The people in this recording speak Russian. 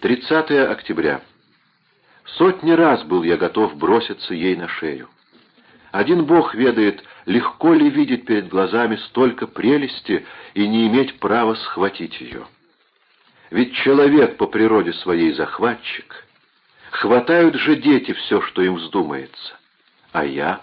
30 октября. Сотни раз был я готов броситься ей на шею. Один Бог ведает, легко ли видеть перед глазами столько прелести и не иметь права схватить ее. Ведь человек по природе своей захватчик. Хватают же дети все, что им вздумается. А я...